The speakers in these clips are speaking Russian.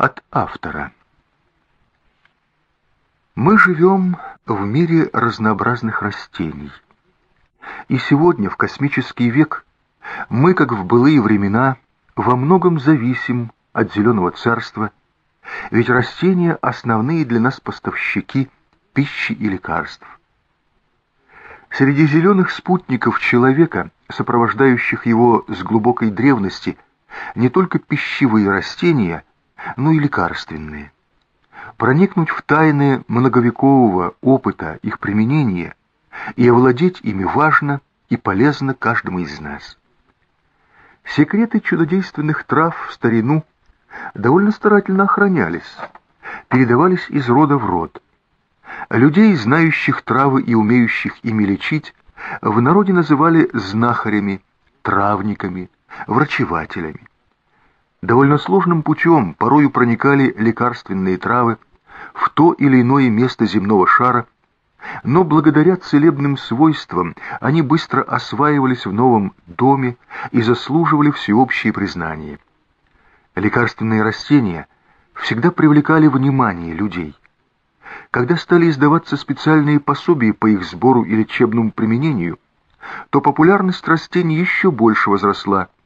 От автора. Мы живем в мире разнообразных растений. И сегодня, в космический век, мы, как в былые времена, во многом зависим от зеленого царства, ведь растения — основные для нас поставщики пищи и лекарств. Среди зеленых спутников человека, сопровождающих его с глубокой древности, не только пищевые растения — но и лекарственные. Проникнуть в тайны многовекового опыта их применения и овладеть ими важно и полезно каждому из нас. Секреты чудодейственных трав в старину довольно старательно охранялись, передавались из рода в род. Людей, знающих травы и умеющих ими лечить, в народе называли знахарями, травниками, врачевателями. Довольно сложным путем порою проникали лекарственные травы в то или иное место земного шара, но благодаря целебным свойствам они быстро осваивались в новом доме и заслуживали всеобщее признание. Лекарственные растения всегда привлекали внимание людей. Когда стали издаваться специальные пособия по их сбору и лечебному применению, то популярность растений еще больше возросла –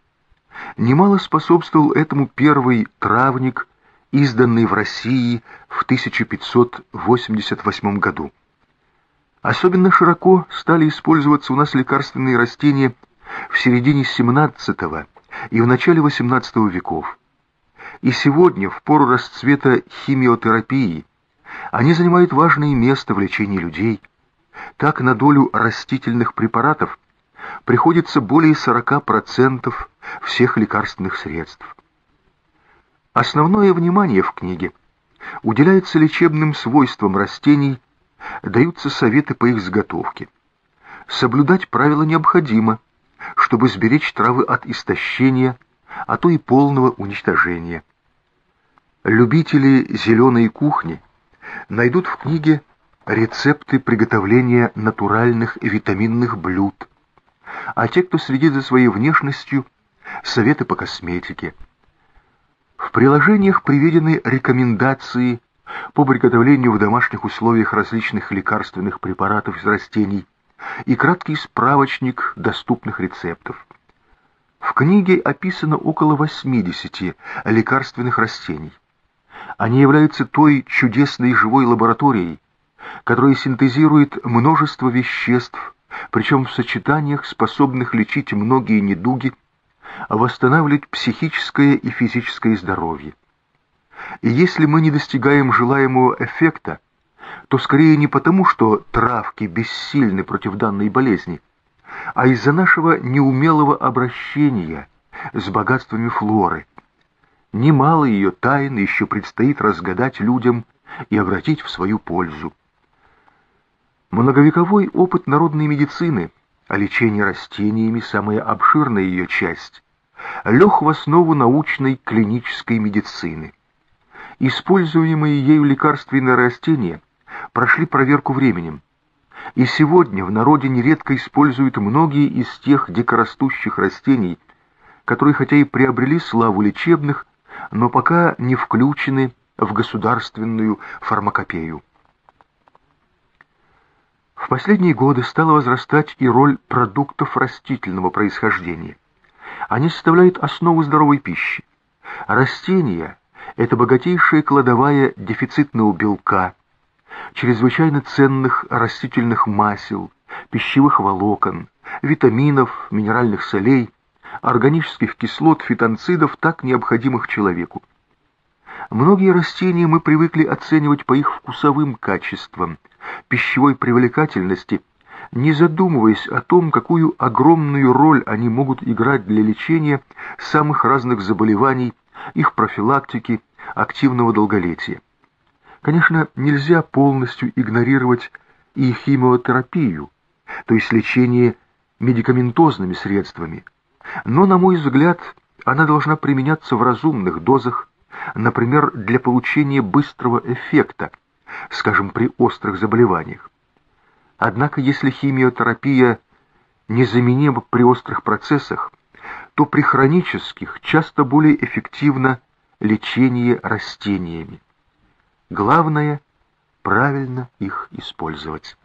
Немало способствовал этому первый травник, изданный в России в 1588 году. Особенно широко стали использоваться у нас лекарственные растения в середине XVII и в начале XVIII веков. И сегодня, в пору расцвета химиотерапии, они занимают важное место в лечении людей. Так на долю растительных препаратов приходится более 40% всех лекарственных средств. Основное внимание в книге уделяется лечебным свойствам растений, даются советы по их заготовке. Соблюдать правила необходимо, чтобы сберечь травы от истощения, а то и полного уничтожения. Любители зеленой кухни найдут в книге рецепты приготовления натуральных витаминных блюд, а те, кто следит за своей внешностью, советы по косметике. В приложениях приведены рекомендации по приготовлению в домашних условиях различных лекарственных препаратов из растений и краткий справочник доступных рецептов. В книге описано около 80 лекарственных растений. Они являются той чудесной живой лабораторией, которая синтезирует множество веществ, причем в сочетаниях, способных лечить многие недуги восстанавливать психическое и физическое здоровье. И если мы не достигаем желаемого эффекта, то скорее не потому, что травки бессильны против данной болезни, а из-за нашего неумелого обращения с богатствами флоры. Немало ее тайн еще предстоит разгадать людям и обратить в свою пользу. Многовековой опыт народной медицины, а лечение растениями – самая обширная ее часть, лег в основу научной клинической медицины. Используемые ею лекарственные растения прошли проверку временем, и сегодня в народе нередко используют многие из тех дикорастущих растений, которые хотя и приобрели славу лечебных, но пока не включены в государственную фармакопею. В последние годы стала возрастать и роль продуктов растительного происхождения. Они составляют основу здоровой пищи. Растения – это богатейшая кладовая дефицитного белка, чрезвычайно ценных растительных масел, пищевых волокон, витаминов, минеральных солей, органических кислот, фитонцидов, так необходимых человеку. Многие растения мы привыкли оценивать по их вкусовым качествам, пищевой привлекательности – не задумываясь о том, какую огромную роль они могут играть для лечения самых разных заболеваний, их профилактики, активного долголетия. Конечно, нельзя полностью игнорировать и химиотерапию, то есть лечение медикаментозными средствами, но, на мой взгляд, она должна применяться в разумных дозах, например, для получения быстрого эффекта, скажем, при острых заболеваниях. Однако, если химиотерапия незаменима при острых процессах, то при хронических часто более эффективна лечение растениями. Главное — правильно их использовать.